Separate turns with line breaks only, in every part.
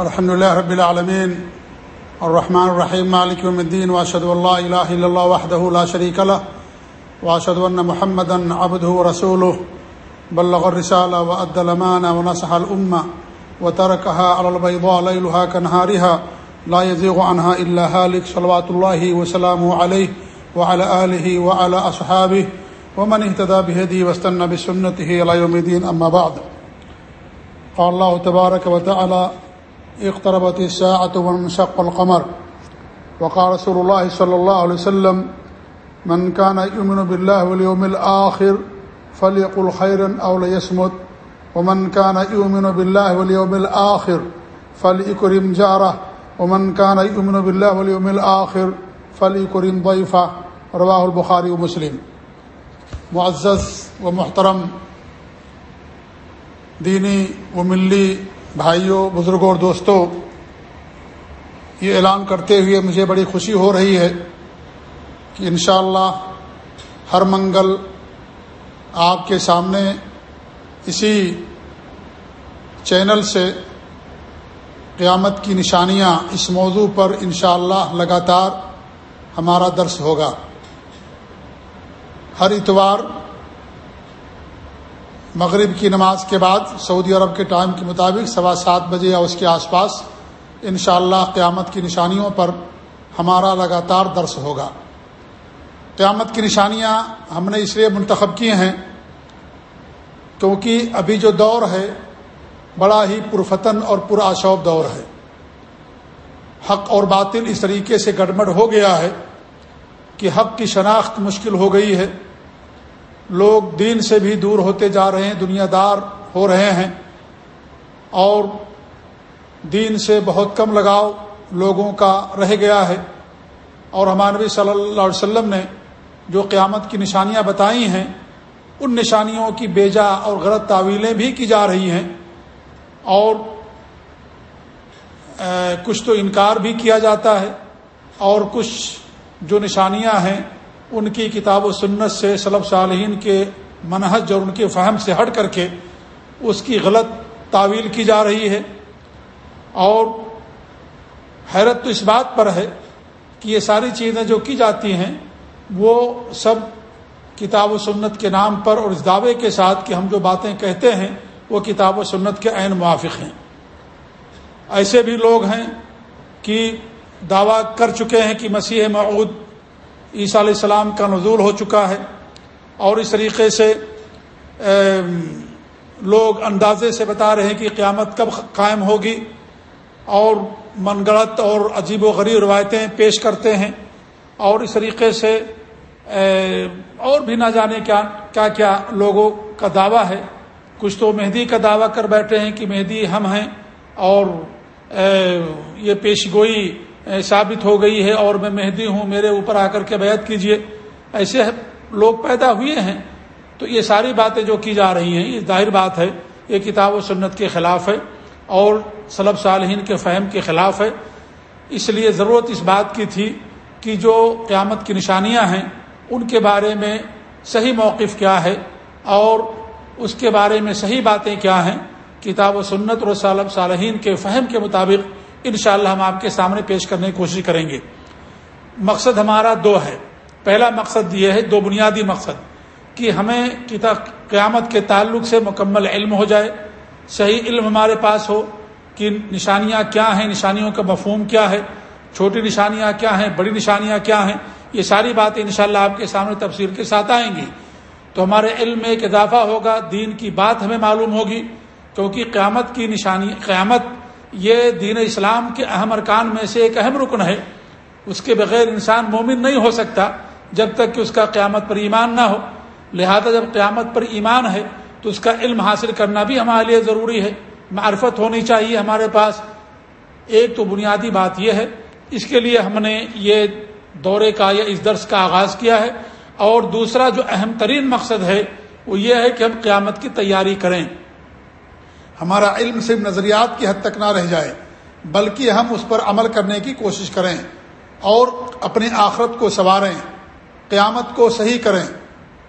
الحمد لله رب العالمين الرحمن الرحيم مالك يوم الدين واشهد ان لا اله الا الله وحده لا شريك له واشهد ان محمدا عبده ورسوله بلغ الرساله وادى الامانه ونصح الامه وتركها على البيضاء ليلها كنهارها لا يزيغ عنها الا هالك صلوات الله وسلامه عليه وعلى اله وعلى اصحابه ومن اهتدى بهديه واستنى بسنته الى يوم الدين اما بعد۔ قال الله تبارك وتعالى اقتربت الساعة وانشق القمر. وقال رسول الله صلى الله عليه وسلم، من كان يؤمن بالله واليوم الآخر فليقل خيرا أو ليسمت ومن كان يؤمن بالله واليوم الآخر فليكرم جاره. ومن كان يؤمن بالله واليوم الآخر فليكرم ضيفه. رواه البخاري ومسلم معزز ومحترم دینی و ملی بھائیوں، بزرگوں اور دوستوں، یہ اعلان کرتے ہوئے مجھے بڑی خوشی ہو رہی ہے کہ انشاءاللہ اللہ ہر منگل آپ کے سامنے اسی چینل سے قیامت کی نشانیاں اس موضوع پر انشاءاللہ اللہ لگاتار ہمارا درس ہوگا۔ ہر اتوار مغرب کی نماز کے بعد سعودی عرب کے ٹائم کے مطابق سوا سات بجے یا اس کے آس پاس انشاءاللہ اللہ قیامت کی نشانیوں پر ہمارا لگاتار درس ہوگا۔ قیامت کی نشانیاں ہم نے اس لیے منتخب کی ہیں کیونکہ ابھی جو دور ہے، بڑا ہی پرفتن اور پرآشوب دور ہے۔ حق اور باطل اس طریقے سے گڑبڑ ہو گیا ہے کہ حق کی شناخت مشکل ہو گئی ہے۔ لوگ دین سے بھی دور ہوتے جا رہے ہیں، دنیا دار ہو رہے ہیں۔ اور دین سے بہت کم لگاؤ لوگوں کا رہ گیا ہے۔ اور ہمانبی صلی اللہ علیہ وسلم نے جو قیامت کی نشانیاں بتائی ہیں، ان نشانیوں کی بیجا اور غلط تعویلیں بھی کی جا رہی ہیں۔ اور کچھ تو انکار بھی کیا جاتا ہے۔ اور کچھ جو نشانیاں ہیں ان کی کتاب و سنت سے صلب صالحین کے منہج اور ان کے فہم سے ہٹ کر کے اس کی غلط تعویل کی جا رہی ہے۔ اور حیرت تو اس بات پر ہے کہ یہ ساری چیزیں جو کی جاتی ہیں، وہ سب کتاب و سنت کے نام پر اور اس دعوے کے ساتھ کہ ہم جو باتیں کہتے ہیں، وہ کتاب و سنت کے عین موافق ہیں۔ ایسے بھی لوگ ہیں کہ دعویٰ کر چکے ہیں کہ مسیح معود عیسیٰ علیہ السلام کا نزول ہو چکا ہے اور اس طریقے سے لوگ اندازے سے بتا رہے ہیں کہ قیامت کب قائم ہوگی اور من گڑت اور عجیب و غریب روایتیں پیش کرتے ہیں اور اس طریقے سے اور بھی نہ جانے کیا کیا کیا لوگوں کا دعویٰ ہے۔ کچھ تو مہدی کا دعویٰ کر بیٹھے ہیں کہ مہدی ہم ہیں اور یہ پیش گوئی ثابت ہو گئی ہے اور میں مہدی ہوں، میرے اوپر آ کر کے بیعت کیجیے۔ ایسے لوگ پیدا ہوئے ہیں۔ تو یہ ساری باتیں جو کی جا رہی ہیں، یہ ظاہر بات ہے، یہ کتاب و سنت کے خلاف ہے اور صلب صالحین کے فہم کے خلاف ہے۔ اس لیے ضرورت اس بات کی تھی کہ جو قیامت کی نشانیاں ہیں، ان کے بارے میں صحیح موقف کیا ہے اور اس کے بارے میں صحیح باتیں کیا ہیں۔ کتاب و سنت اور صلب صالحین کے فہم کے مطابق انشاءاللہ ہم آپ کے سامنے پیش کرنے کی کوشش کریں گے۔ مقصد ہمارا دو ہے۔ پہلا مقصد یہ ہے، دو بنیادی مقصد، کہ ہمیں قیامت کے تعلق سے مکمل علم ہو جائے، صحیح علم ہمارے پاس ہو، کہ نشانیاں کیا ہیں، نشانیوں کا مفہوم کیا ہے، چھوٹی نشانیاں کیا ہیں، بڑی نشانیاں کیا ہیں، یہ ساری باتیں انشاءاللہ آپ کے سامنے تفصیل کے ساتھ آئیں گی۔ تو ہمارے علم میں ایک اضافہ ہوگا، دین کی بات ہمیں معلوم ہوگی، کیونکہ قیامت کی نشانی، قیامت یہ دین اسلام کے اہم ارکان میں سے ایک اہم رکن ہے۔ اس کے بغیر انسان مومن نہیں ہو سکتا جب تک کہ اس کا قیامت پر ایمان نہ ہو۔ لہذا جب قیامت پر ایمان ہے تو اس کا علم حاصل کرنا بھی ہمارے لیے ضروری ہے۔ معرفت ہونی چاہیے ہمارے پاس۔ ایک تو بنیادی بات یہ ہے، اس کے لیے ہم نے یہ دورے کا یا اس درس کا آغاز کیا ہے۔ اور دوسرا جو اہم ترین مقصد ہے، وہ یہ ہے کہ ہم قیامت کی تیاری کریں۔ ہمارا علم صرف نظریات کی حد تک نہ رہ جائے، بلکہ ہم اس پر عمل کرنے کی کوشش کریں اور اپنی آخرت کو سنواریں، قیامت کو صحیح کریں۔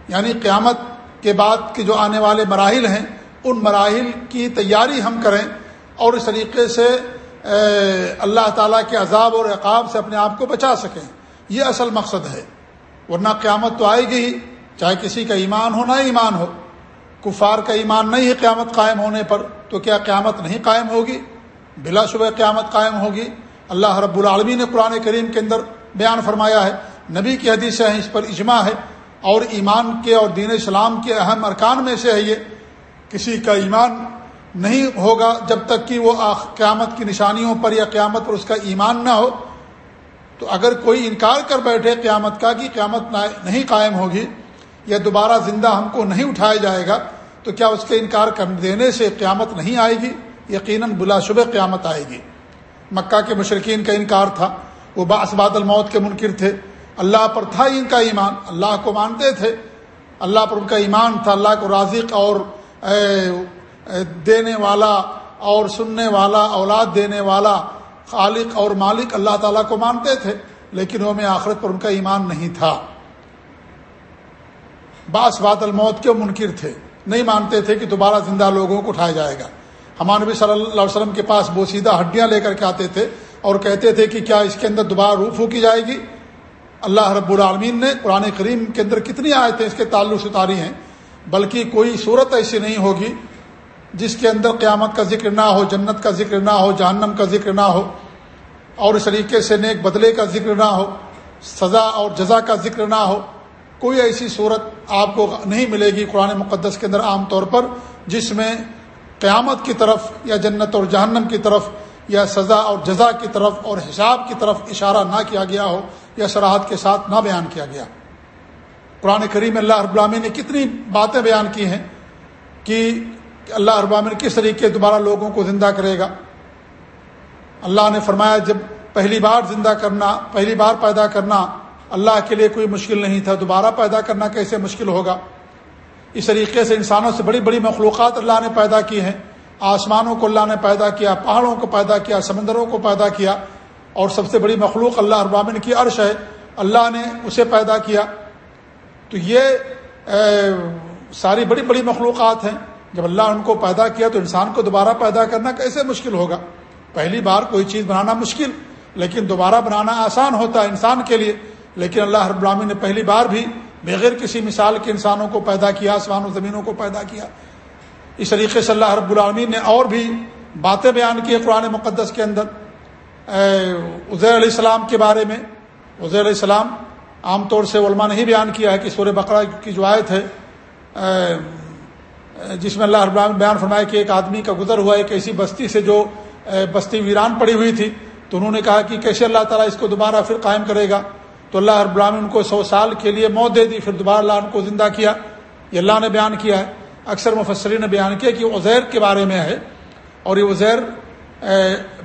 یعنی قیامت کے بعد کے جو آنے والے مراحل ہیں، ان مراحل کی تیاری ہم کریں اور اس طریقے سے اللہ تعالیٰ کے عذاب اور عقاب سے اپنے آپ کو بچا سکیں۔ یہ اصل مقصد ہے۔ ورنہ قیامت تو آئے گی ہی، چاہے کسی کا ایمان ہو، نہ ایمان ہو۔ کفار کا ایمان نہیں ہے، قیامت قائم ہونے پر، تو کیا قیامت نہیں قائم ہوگی؟ بلا شبہ قیامت قائم ہوگی۔ اللہ رب العالمی نے قرآن کریم کے اندر بیان فرمایا ہے۔ نبی کی حدیثیں ہیں اس پر اجماع ہے۔ اور ایمان کے اور دین اسلام کے اہم ارکان میں سے ہے یہ۔ کسی کا ایمان نہیں ہوگا جب تک کہ وہ قیامت کی نشانیوں پر یا قیامت پر اس کا ایمان نہ ہو۔ تو اگر کوئی انکار کر بیٹھے قیامت کا کہ قیامت نہیں قائم ہوگی یا دوبارہ زندہ ہم کو نہیں اٹھایا جائے گا تو کیا اس کے انکار کر دینے سے قیامت نہیں آئے گی؟ یقیناً بلا شبہ قیامت آئے گی۔ مکہ کے مشرقین کا انکار تھا۔ وہ باسباد الموت کے منکر تھے۔ اللہ پر تھا ان کا ایمان۔ اللہ کو مانتے تھے۔ اللہ پر ان کا ایمان تھا۔ اللہ کو رازق اور دینے والا اور سننے والا، اولاد دینے والا، خالق اور مالک اللہ تعالیٰ کو مانتے تھے۔ لیکن وہ میں آخرت پر ان کا ایمان نہیں تھا۔ باس بات الموت کے منکر تھے۔ نہیں مانتے تھے کہ دوبارہ زندہ لوگوں کو اٹھایا جائے گا۔ ہمارے نبی صلی اللہ علیہ وسلم کے پاس بوسیدہ ہڈیاں لے کر کے آتے تھے اور کہتے تھے کہ کیا اس کے اندر دوبارہ روح پھونکی جائے گی؟ اللہ رب العالمین نے قرآن کریم کے اندر کتنی آئے تھے اس کے تعلق سے اتاری ہیں، بلکہ کوئی صورت ایسی نہیں ہوگی جس کے اندر قیامت کا ذکر نہ ہو، جنت کا ذکر نہ ہو، جہنم کا ذکر نہ ہو، اور اس طریقے سے نیک بدلے کا ذکر نہ ہو، سزا اور جزا کا ذکر نہ ہو۔ کوئی ایسی صورت آپ کو نہیں ملے گی قرآن مقدس کے اندر عام طور پر جس میں قیامت کی طرف یا جنت اور جہنم کی طرف یا سزا اور جزا کی طرف اور حساب کی طرف اشارہ نہ کیا گیا ہو یا سراحت کے ساتھ نہ بیان کیا گیا۔ قرآن کریم اللہ ابرامی نے کتنی باتیں بیان کی ہیں کہ اللہ ابرامی کس طریقے دوبارہ لوگوں کو زندہ کرے گا۔ اللہ نے فرمایا جب پہلی بار زندہ کرنا، پہلی بار پیدا کرنا اللہ کے لیے کوئی مشکل نہیں تھا، دوبارہ پیدا کرنا کیسے مشکل ہوگا؟ اس طریقے سے انسانوں سے بڑی بڑی مخلوقات اللہ نے پیدا کی ہیں۔ آسمانوں کو اللہ نے پیدا کیا، پہاڑوں کو پیدا کیا، سمندروں کو پیدا کیا۔ اور سب سے بڑی مخلوق اللہ ابامن کی عرش ہے، اللہ نے اسے پیدا کیا۔ تو یہ ساری بڑی بڑی مخلوقات ہیں۔ جب اللہ ان کو پیدا کیا تو انسان کو دوبارہ پیدا کرنا کیسے مشکل ہوگا؟ پہلی بار کوئی چیز بنانا مشکل، لیکن دوبارہ بنانا آسان ہوتا ہے انسان کے لیے۔ لیکن اللہ رب العالمین نے پہلی بار بھی بغیر کسی مثال کے انسانوں کو پیدا کیا آسمان و زمینوں کو پیدا کیا۔ اس طریقے سے اللہ رب العالمین نے اور بھی باتیں بیان کی قرآن مقدس کے اندر۔ عزیر علیہ السلام کے بارے میں، عزیر علیہ السلام عام طور سے علماء نے ہی بیان کیا ہے کہ سورہ بقرہ کی جو آیت ہے جس میں اللہ رب العالمین بیان فرمایا کہ ایک آدمی کا گزر ہوا، ایک ایسی بستی سے جو بستی ویران پڑی ہوئی تھی، تو انہوں نے کہا کہ کیسے اللہ تعالیٰ اس کو دوبارہ پھر قائم کرے گا؟ تو اللہ رب العالمین کو سو سال کے لیے موت دے دی، پھر دوبارہ اللہ ان کو زندہ کیا۔ یہ اللہ نے بیان کیا ہے۔ اکثر مفسرین نے بیان کیا کہ عزیر کے بارے میں ہے۔ اور یہ عزیر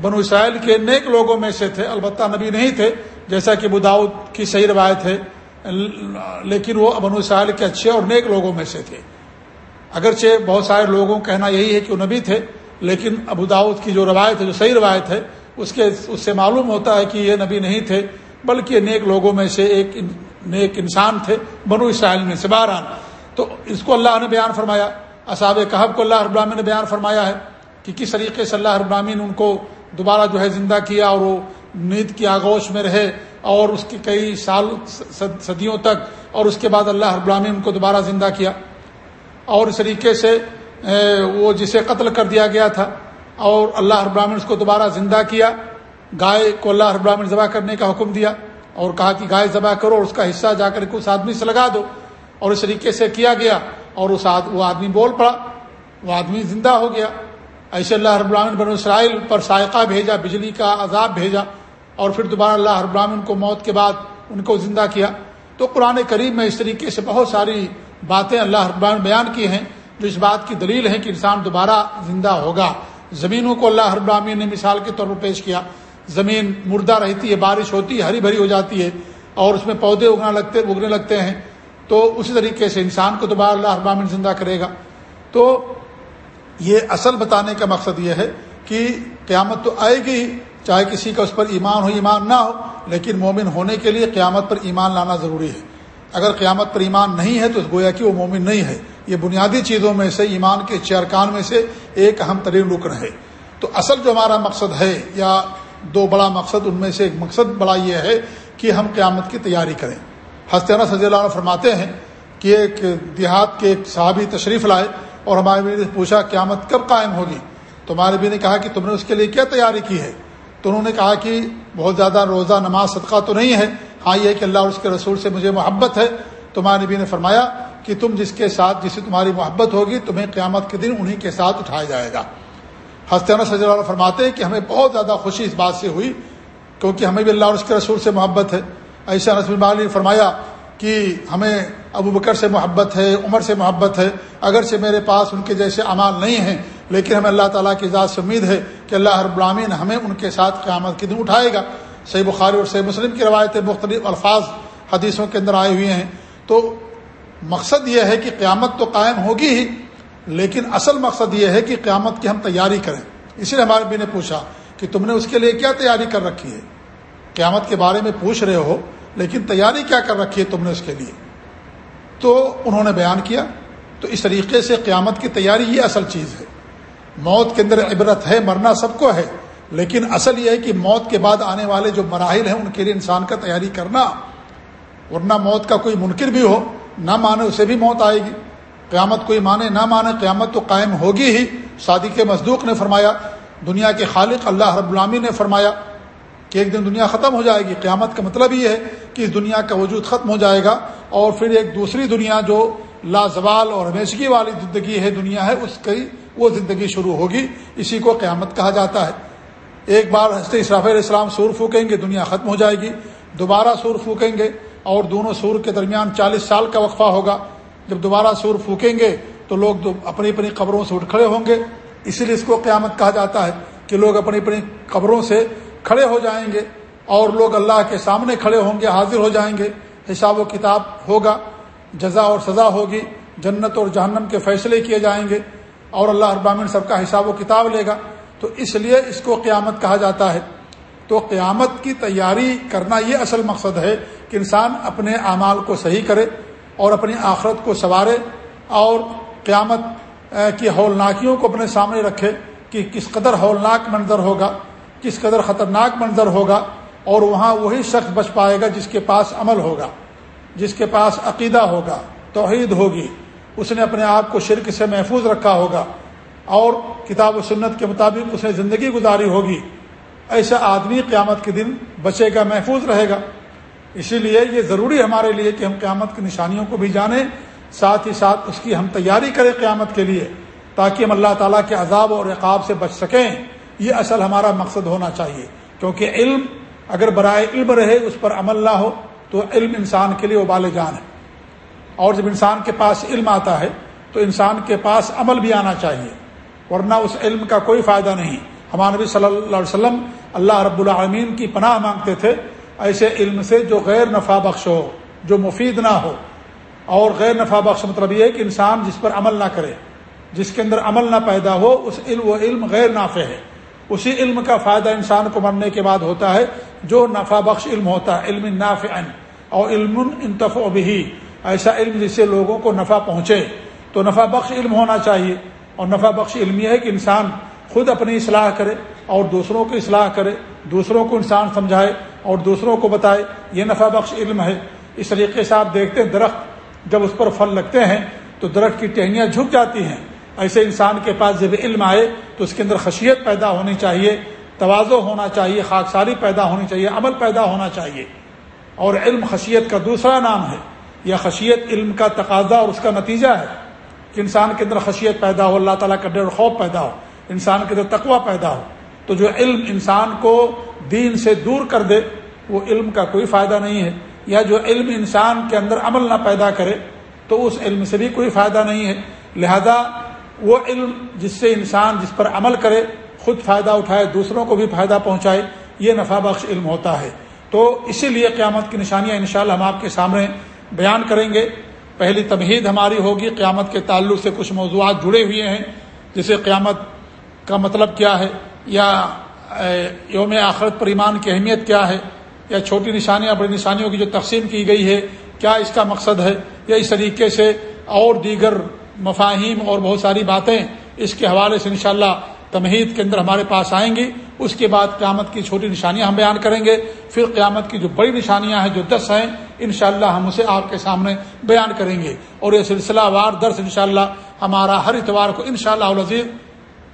بنو اسرائیل کے نیک لوگوں میں سے تھے۔ البتہ نبی نہیں تھے، جیسا کہ بداؤد کی صحیح روایت ہے۔ لیکن وہ بنو اسرائیل کے اچھے اور نیک لوگوں میں سے تھے۔ اگرچہ بہت سارے لوگوں کا کہنا یہی ہے کہ وہ نبی تھے، لیکن ابو داود کی جو روایت ہے، جو صحیح روایت ہے، اس کے، اس سے معلوم ہوتا ہے کہ یہ نبی نہیں تھے۔ بلکہ نیک لوگوں میں سے ایک نیک انسان تھے، بنو اسرائیل میں سے باران تو اس کو اللہ نے بیان فرمایا۔ اصاب کہب کو اللہ ابراہین نے بیان فرمایا ہے کہ کس طریقے سے اللہ ابراہین ان کو دوبارہ جو ہے زندہ کیا اور وہ نیند کی آگوش میں رہے اور اس کے کئی سال صدیوں تک اور اس کے بعد اللہ ابراہین ان کو دوبارہ زندہ کیا۔ اور اس طریقے سے وہ جسے قتل کر دیا گیا تھا اور اللہ ابراہین اس کو دوبارہ زندہ کیا۔ گائے کو اللہ ابراہین ذبح کرنے کا حکم دیا اور کہا کہ گائے ذبح کرو اور اس کا حصہ جا کر اس آدمی سے لگا دو اور اس طریقے سے کیا گیا اور اس آد... وہ آدمی بول پڑا، وہ آدمی زندہ ہو گیا۔ ایسے اللہ رب العالمین بن اسرائیل پر سائقہ بھیجا، بجلی کا عذاب بھیجا اور پھر دوبارہ اللہ رب العالمین کو موت کے بعد ان کو زندہ کیا۔ تو قرآن کریم میں اس طریقے سے بہت ساری باتیں اللہ رب العالمین بیان کی ہیں جو اس بات کی دلیل ہے کہ انسان دوبارہ زندہ ہوگا۔ زمینوں کو اللہ رب العالمین نے مثال کے طور پر پیش کیا۔ زمین مردہ رہتی ہے، بارش ہوتی ہے، ہری بھری ہو جاتی ہے اور اس میں پودے اگنا لگتے، اگنے لگتے ہیں، تو اسی طریقے سے انسان کو دوبارہ اللہ ابامن زندہ کرے گا۔ تو یہ اصل بتانے کا مقصد یہ ہے کہ قیامت تو آئے گی، چاہے کسی کا اس پر ایمان ہو، ایمان نہ ہو، لیکن مومن ہونے کے لیے قیامت پر ایمان لانا ضروری ہے۔ اگر قیامت پر ایمان نہیں ہے تو گویا کہ وہ مومن نہیں ہے۔ یہ بنیادی چیزوں میں سے، ایمان کے چیرکان میں سے ایک اہم ترین رکن ہے تو اصل جو ہمارا مقصد ہے یا دو بڑا مقصد، ان میں سے ایک مقصد بڑا یہ ہے کہ ہم قیامت کی تیاری کریں۔ حسطینہ صلی اللہ علیہ فرماتے ہیں کہ ایک دیہات کے ایک صحابی تشریف لائے اور ہمارے بھی نے پوچھا، قیامت کب قائم ہوگی؟ تو ہمارے بھی نے کہا کہ تم نے اس کے لیے کیا تیاری کی ہے؟ تو انہوں نے کہا کہ بہت زیادہ روزہ، نماز، صدقہ تو نہیں ہے۔ ہاں یہ کہ اللہ اور اس کے رسول سے مجھے محبت ہے۔ تو ہمارے نبی نے فرمایا کہ تم جس کے ساتھ، جس سے تمہاری محبت ہوگی، تمہیں قیامت کے دن انہی کے ساتھ اٹھایا جائے گا۔ حسطینہ صلی اللہ علیہ فرماتے ہیں کہ ہمیں بہت زیادہ خوشی اس بات سے ہوئی کیونکہ ہمیں بھی اللہ اور اس کے رسول سے محبت ہے۔ ایسا نسم نے فرمایا کہ ہمیں ابو بکر سے محبت ہے، عمر سے محبت ہے۔ اگرچہ میرے پاس ان کے جیسے اعمال نہیں ہیں، لیکن ہمیں اللہ تعالیٰ کی ذات سے امید ہے کہ اللہ ہر برامین ہمیں ان کے ساتھ قیامت کے دن اٹھائے گا۔ صحیح بخاری اور صحیح مسلم کی روایتیں مختلف الفاظ حدیثوں کے اندر آئے ہوئے ہیں۔ تو مقصد یہ ہے کہ قیامت تو قائم ہوگی ہی لیکن اصل مقصد یہ ہے کہ قیامت کی ہم تیاری کریں۔ اسی لیے ہمارے بھی نے پوچھا کہ تم نے اس کے لیے کیا تیاری کر رکھی ہے؟ قیامت کے بارے میں پوچھ رہے ہو، لیکن تیاری کیا کر رکھی ہے تم نے اس کے لیے؟ تو انہوں نے بیان کیا، تو اس طریقے سے قیامت کی تیاری یہ اصل چیز ہے۔ موت کے اندر عبرت ہے، مرنا سب کو ہے، لیکن اصل یہ ہے کہ موت کے بعد آنے والے جو مراحل ہیں، ان کے لیے انسان کا تیاری کرنا، ورنہ موت کا کوئی منکر بھی ہو، نہ مانے اسے بھی موت آئے گی۔ قیامت کوئی مانے نہ مانے قیامت تو قائم ہوگی ہی۔ صادق مصدوق نے فرمایا، دنیا کے خالق اللہ رب العامی نے فرمایا کہ ایک دن دنیا ختم ہو جائے گی۔ قیامت کا مطلب یہ ہے کہ اس دنیا کا وجود ختم ہو جائے گا اور پھر ایک دوسری دنیا جو لازوال اور ہمیشگی والی زندگی ہے، دنیا ہے، اس کی وہ زندگی شروع ہوگی۔ اسی کو قیامت کہا جاتا ہے۔ ایک بار حضرت اسراف علیہ السلام سور پھونکیں گے، دنیا ختم ہو جائے گی۔ دوبارہ سور پھونکیں گے اور دونوں سور کے درمیان چالیس سال کا وقفہ ہوگا۔ جب دوبارہ سور پھونکیں گے تو لوگ اپنی اپنی قبروں سے اٹھ کھڑے ہوں گے۔ اسی لیے اس کو قیامت کہا جاتا ہے کہ لوگ اپنی اپنی قبروں سے کھڑے ہو جائیں گے اور لوگ اللہ کے سامنے کھڑے ہوں گے، حاضر ہو جائیں گے۔ حساب و کتاب ہوگا، جزا اور سزا ہوگی۔ جنت اور جہنم کے فیصلے کیے جائیں گے اور اللہ ابامن سب کا حساب و کتاب لے گا۔ تو اس لیے اس کو قیامت کہا جاتا ہے۔ تو قیامت کی تیاری کرنا یہ اصل مقصد ہے کہ انسان اپنے اعمال کو صحیح کرے۔ اور اپنی آخرت کو سنوارے اور قیامت کی ہولناکیوں کو اپنے سامنے رکھے کہ کس قدر ہولناک منظر ہوگا، کس قدر خطرناک منظر ہوگا، اور وہاں وہی شخص بچ پائے گا جس کے پاس عمل ہوگا، جس کے پاس عقیدہ ہوگا، توحید ہوگی، اس نے اپنے آپ کو شرک سے محفوظ رکھا ہوگا، اور کتاب و سنت کے مطابق اس نے زندگی گزاری ہوگی، ایسا آدمی قیامت کے دن بچے گا، محفوظ رہے گا۔ اسی لیے یہ ضروری ہمارے لیے کہ ہم قیامت کی نشانیوں کو بھی جانیں، ساتھ ہی ساتھ اس کی ہم تیاری کریں قیامت کے لیے، تاکہ ہم اللہ تعالیٰ کے عذاب اور عقاب سے بچ سکیں۔ یہ اصل ہمارا مقصد ہونا چاہیے، کیونکہ علم اگر برائے علم رہے، اس پر عمل نہ ہو، تو علم انسان کے لیے ابال جان ہے۔ اور جب انسان کے پاس علم آتا ہے، تو انسان کے پاس عمل بھی آنا چاہیے، ورنہ اس علم کا کوئی فائدہ نہیں۔ ہمارے نبی صلی اللہ علیہ وسلم اللہ رب العالمین کی پناہ مانگتے تھے ایسے علم سے جو غیر نفع بخش ہو، جو مفید نہ ہو۔ اور غیر نفع بخش مطلب یہ ہے کہ انسان جس پر عمل نہ کرے، جس کے اندر عمل نہ پیدا ہو، اس علم وہ علم غیر نافع ہے۔ اسی علم کا فائدہ انسان کو مرنے کے بعد ہوتا ہے، جو نفع بخش علم ہوتا ہے، علم نافع اور علم انتف بھی ایسا علم جس سے لوگوں کو نفع پہنچے۔ تو نفع بخش علم ہونا چاہیے۔ اور نفع بخش علم یہ ہے کہ انسان خود اپنی اصلاح کرے اور دوسروں کی اصلاح کرے، دوسروں کو انسان سمجھائے۔ اور دوسروں کو بتائے، یہ نفع بخش علم ہے۔ اس طریقے سے آپ دیکھتے ہیں درخت جب اس پر پھل لگتے ہیں تو درخت کی ٹہنیاں جھک جاتی ہیں۔ ایسے انسان کے پاس جب علم آئے تو اس کے اندر خشیت پیدا ہونی چاہیے توازو ہونا چاہیے، خاکساری پیدا ہونی چاہیے، عمل پیدا ہونا چاہیے۔ اور علم خشیت کا دوسرا نام ہے۔ یا خشیت علم کا تقاضا اور اس کا نتیجہ ہے۔ کہ انسان کے اندر خشیت پیدا ہو، اللہ تعالیٰ کا ڈر خوف پیدا ہو، انسان کے اندر تقوا پیدا ہو۔ تو جو علم انسان کو دین سے دور کر دے، وہ علم کا کوئی فائدہ نہیں ہے۔ یا جو علم انسان کے اندر عمل نہ پیدا کرے، تو اس علم سے بھی کوئی فائدہ نہیں ہے۔ لہذا وہ علم جس سے انسان جس پر عمل کرے، خود فائدہ اٹھائے، دوسروں کو بھی فائدہ پہنچائے، یہ نفع بخش علم ہوتا ہے۔ تو اسی لیے قیامت کی نشانیاں انشاءاللہ ہم آپ کے سامنے بیان کریں گے۔ پہلی تمہید ہماری ہوگی، قیامت کے تعلق سے کچھ موضوعات جڑے ہوئے ہیں جیسے قیامت کا مطلب کیا ہے؟ یا یوم آخرت پر ایمان کی اہمیت کیا ہے؟ یا چھوٹی نشانیاں، بڑی نشانیوں کی جو تقسیم کی گئی ہے، کیا اس کا مقصد ہے؟ یا اس طریقے سے اور دیگر مفاہیم اور بہت ساری باتیں اس کے حوالے سے انشاءاللہ تمہید کے اندر ہمارے پاس آئیں گی۔ اس کے بعد قیامت کی چھوٹی نشانیاں ہم بیان کریں گے۔ پھر قیامت کی جو بڑی نشانیاں ہیں، جو دس ہیں، انشاءاللہ ہم اسے آپ کے سامنے بیان کریں گے۔ اور یہ سلسلہ وار درس انشاءاللہ ہمارا ہر اتوار کو انشاءاللہ شاء اللہ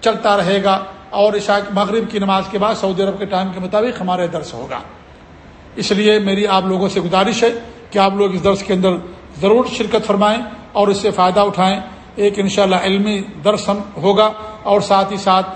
چلتا رہے گا۔ اور عشاء مغرب کی نماز کے بعد سعودی عرب کے ٹائم کے مطابق ہمارے درس ہوگا۔ اس لیے میری آپ لوگوں سے گزارش ہے کہ آپ لوگ اس درس کے اندر ضرور شرکت فرمائیں اور اس سے فائدہ اٹھائیں۔ ایک انشاءاللہ علمی درس ہم ہوگا اور ساتھ ہی ساتھ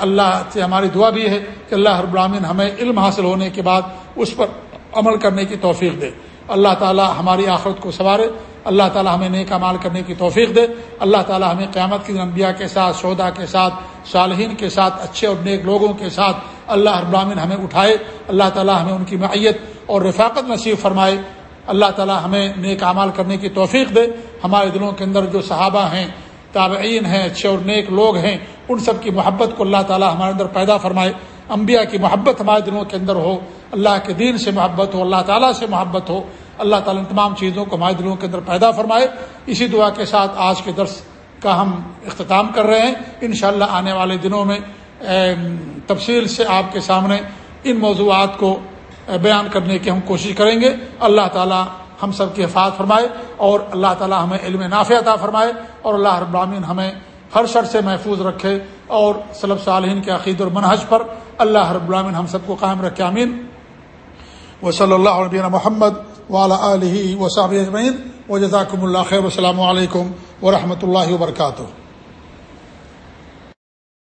اللہ سے ہماری دعا بھی ہے کہ اللہ رب العالمین ہمیں علم حاصل ہونے کے بعد اس پر عمل کرنے کی توفیق دے۔ اللہ تعالی ہماری آخرت کو سنوارے۔ اللہ تعالی ہمیں نیک مال کرنے کی توفیق دے۔ اللہ تعالی ہمیں قیامت کی انبیاء کے ساتھ شودا کے ساتھ، صالحین کے ساتھ، اچھے اور نیک لوگوں کے ساتھ اللہ رب ہمیں اٹھائے۔ اللہ تعالی ہمیں ان کی معیت اور رفاقت نصیب فرمائے۔ اللہ تعالی ہمیں نیک اعمال کرنے کی توفیق دے۔ ہمارے دلوں کے اندر جو صحابہ ہیں، تابعین ہیں، اچھے اور نیک لوگ ہیں، ان سب کی محبت کو اللہ تعالی ہمارے اندر پیدا فرمائے۔ انبیاء کی محبت ہمارے دلوں کے اندر ہو، اللہ کے دین سے محبت ہو، اللہ تعالیٰ سے محبت ہو۔ اللہ تعالیٰ ان تمام چیزوں کو ہمارے دلوں کے اندر پیدا فرمائے۔ اسی دعا کے ساتھ آج کے درس کا ہم اختتام کر رہے ہیں۔ انشاءاللہ آنے والے دنوں میں تفصیل سے آپ کے سامنے ان موضوعات کو بیان کرنے کی ہم کوشش کریں گے۔ اللہ تعالیٰ ہم سب کی حفاظت فرمائے اور اللہ تعالیٰ ہمیں علم نافع عطا فرمائے اور اللہ رب العالمین ہمیں ہر شر سے محفوظ رکھے اور صلب صالحین کے عقید اور منحج پر اللہ رب العالمین ہم سب کو قائم رکھے امین و صلی اللہ علیہ محمد والا علیہ وصاب اجمعین و جزاکم اللہ خیر السلام علیکم ورحمۃ اللہ وبرکاتہ